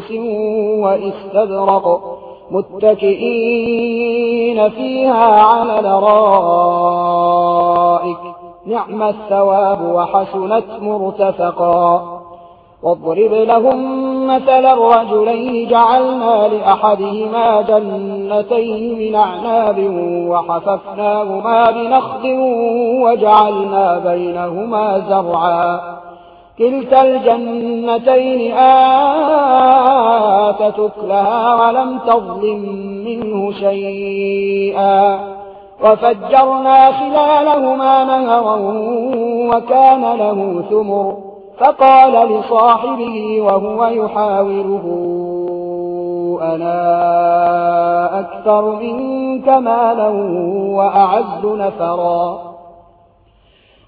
سندس وإستبرق متكئين فيها على لرائك نعم الثواب وحسنت مرتفقا واضرب لهم مثلا رجلين جعلنا لأحدهما جنتين من أعناب وحففناهما بنخد وجعلنا بينهما زرعا كلتا الجنتين آتتك لها ولم تظلم منه شيئا. وفجرنا خلالهما نهرا وكان له ثمر. فقال لصاحبه وهو يحاوره أنا أكثر منك مالا وأعز نفرا.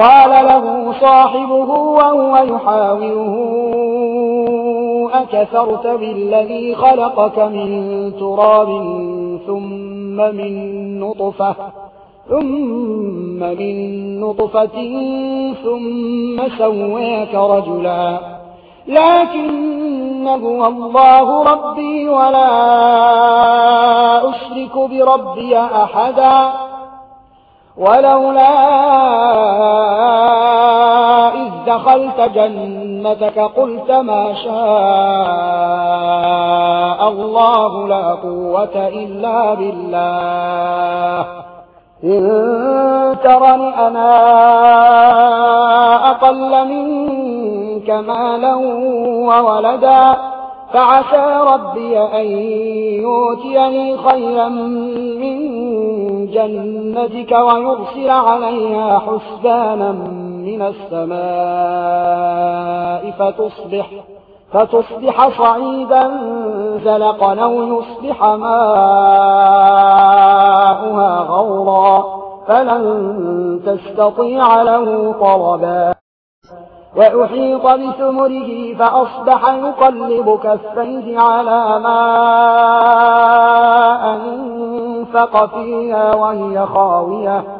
قال له صاحبه وهو يحاوره أكثرت بالذي خلقك من تراب ثم من نطفة ثم من نطفة ثم سويك رجلا. لكن هو الله ربي ولا أشرك بربي أحدا ولولا دخلت جنتك قلت ما شاء الله لا قوة إلا بالله. إن ترني أنا أقل منك مالا وولدا فعسى ربي أن يوتيني خيرا من جنتك ويرسل عليها حسبانا من السماء فتصبح, فتصبح صعيدا زلقا أو يصبح ماءها غورا فلن تستطيع له طلبا وأحيط بثمره فأصبح يقلب كفيه على ما أنفق فيها وهي خاوية.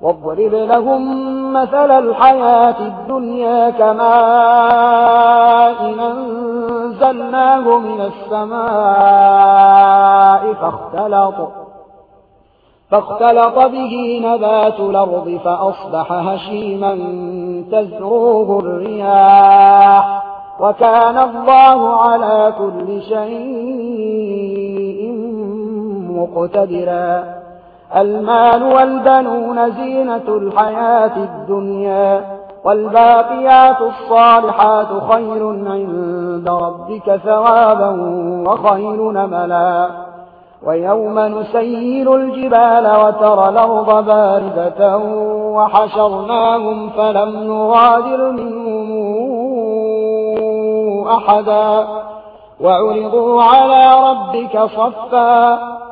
واضرب لهم مثل الحياة الدنيا كماء أنزلناه من السماء فاختلط فاختلط به نبات الأرض فأصبح هشيما تزروه الرياح وكان الله على كل شيء مقتدرا. المال والبنون زينة الحياة الدنيا والباقيات الصالحات خير عند ربك ثوابا وخير نملا ويوم نسير الجبال وترى الأرض باردة وحشرناهم فلم نغادر منهم أحدا وعرضوا على ربك صفا